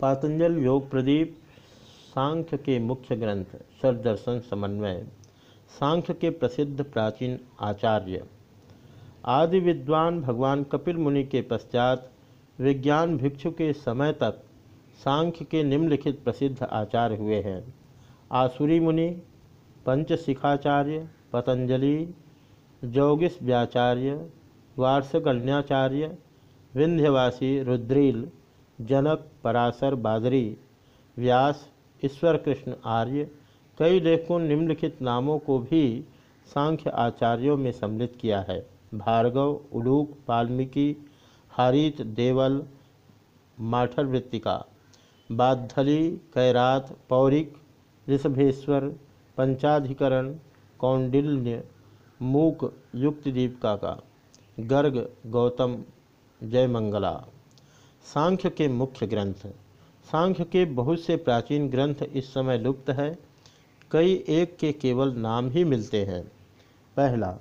पातंजल योग प्रदीप, सांख्य के मुख्य ग्रंथ दर्शन समन्वय, सांख्य के प्रसिद्ध प्राचीन आचार्य, आदि विद्वान भगवान कपिल मुनि के पश्चात, विज्ञान भिक्षु के समय तक सांख्य के निम्नलिखित प्रसिद्ध आचार्य हुए हैं। आसुरी मुनि, पंचशिखाचार्य, पतंजलि जौगिस व्याचार्य वार्षगण्याचार्य विंध्यवासी रुद्रील जनक, पराशर, बादरी, व्यास ईश्वर कृष्ण आर्य, कई लेखकों निम्नलिखित नामों को भी सांख्य आचार्यों में सम्मिलित किया है। भार्गव, उलूक, वाल्मीकि, हरित, देवल माठर वृत्तिका बाद्धली, कैरात, पौरिक, ऋषभेश्वर, पंचाधिकरण, कौंडिल्य, मूक युक्त दीपिका का, गर्ग, गौतम, जयमंगला। सांख्य के मुख्य ग्रंथ। सांख्य के बहुत से प्राचीन ग्रंथ इस समय लुप्त है। कई एक के केवल नाम ही मिलते हैं। पहला,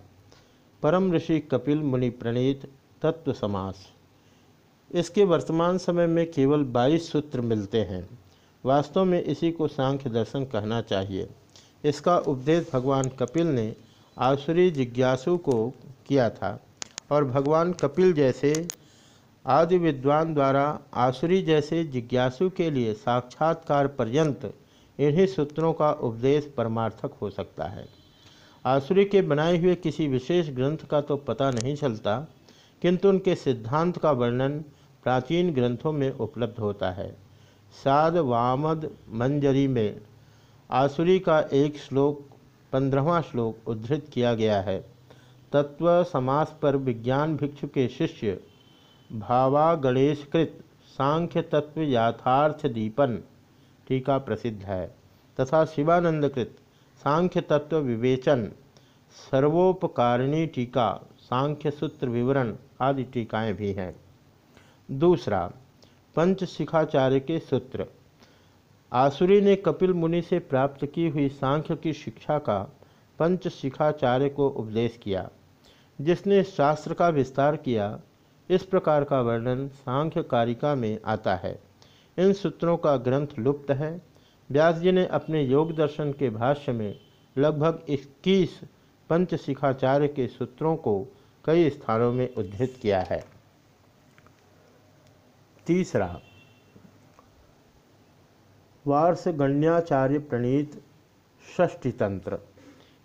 परम ऋषि कपिल मुनि प्रणीत तत्व समास। इसके वर्तमान समय में केवल 22 सूत्र मिलते हैं। वास्तव में इसी को सांख्य दर्शन कहना चाहिए। इसका उपदेश भगवान कपिल ने आसुरी जिज्ञासु को किया था और भगवान कपिल जैसे आदि विद्वान द्वारा आसुरी जैसे जिज्ञासु के लिए साक्षात्कार पर्यंत इन्हीं सूत्रों का उपदेश परमार्थक हो सकता है। आसुरी के बनाए हुए किसी विशेष ग्रंथ का तो पता नहीं चलता, किंतु उनके सिद्धांत का वर्णन प्राचीन ग्रंथों में उपलब्ध होता है। साद वामद मंजरी में आसुरी का एक श्लोक, पंद्रहवा श्लोक उद्धृत किया गया है। तत्व समास पर विज्ञान भिक्षु के शिष्य भावा गणेशकृत सांख्य तत्व याथार्थ दीपन टीका प्रसिद्ध है। तथा शिवानंदकृत सांख्य तत्व विवेचन सर्वोपकारिणी टीका सांख्य सूत्र विवरण आदि टीकाएँ भी हैं। दूसरा पंच शिखाचार्य के सूत्र। आसुरी ने कपिल मुनि से प्राप्त की हुई सांख्य की शिक्षा का पंच शिखाचार्य को उपदेश किया, जिसने शास्त्र का विस्तार किया इस प्रकार का वर्णन सांख्य कारिका में आता है। इन सूत्रों का ग्रंथ लुप्त है। व्यास जी ने अपने योग दर्शन के भाष्य में लगभग इक्कीस पंचशिखाचार्य के सूत्रों को कई स्थानों में उद्धृत किया है। तीसरा वार्ष गण्याचार्य प्रणीत षष्ठी तंत्र।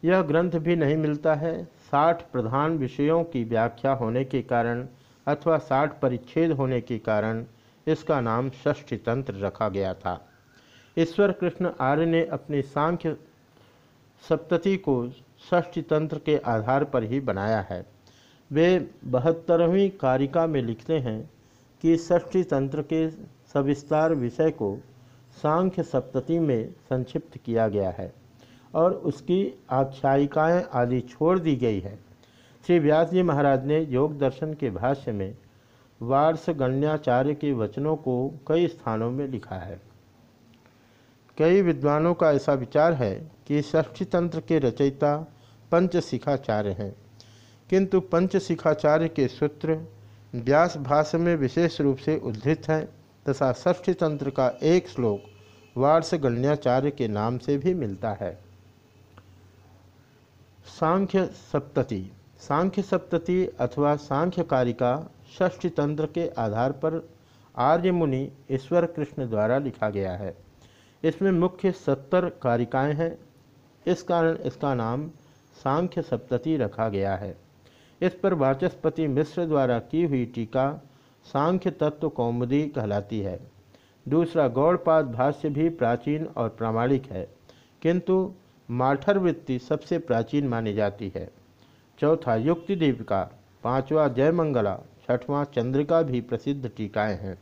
यह ग्रंथ भी नहीं मिलता है। साठ प्रधान विषयों की व्याख्या होने के कारण अथवा साठ परिच्छेद होने के कारण इसका नाम षष्ठी तंत्र रखा गया था। ईश्वर कृष्ण आर्य ने अपनी सांख्य सप्तति को षष्ठी तंत्र के आधार पर ही बनाया है। वे बहत्तरवीं कारिका में लिखते हैं कि षष्ठी तंत्र के सविस्तार विषय को सांख्य सप्तति में संक्षिप्त किया गया है और उसकी आख्यायिकाएँ आदि छोड़ दी गई है। श्री व्यास जी महाराज ने योग दर्शन के भाष्य में वार्ष गण्याचार्य के वचनों को कई स्थानों में लिखा है। कई विद्वानों का ऐसा विचार है कि षष्ठी तंत्र के रचयिता पंचशिखाचार्य हैं। किंतु पंचशिखाचार्य के सूत्र व्यास भाष्य में विशेष रूप से उद्धृत हैं तथा षष्ठी तंत्र का एक श्लोक वार्ष गण्याचार्य के नाम से भी मिलता है। सांख्य सप्तति सांख्य सप्तति अथवा सांख्य कारिका षष्ठी तंत्र के आधार पर आर्य मुनि ईश्वर कृष्ण द्वारा लिखा गया है। इसमें मुख्य सत्तर कारिकाएँ हैं। इस कारण इसका नाम सांख्य सप्तति रखा गया है। इस पर वाचस्पति मिश्र द्वारा की हुई टीका सांख्य तत्व कौमुदी कहलाती है। दूसरा गौड़पाद भाष्य भी प्राचीन और प्रामाणिक है, किंतु माठर वृत्ति सबसे प्राचीन मानी जाती है। चौथा युक्ति दीपिका पांचवा जयमंगला छठवां चंद्रिका भी प्रसिद्ध टीकाएँ हैं।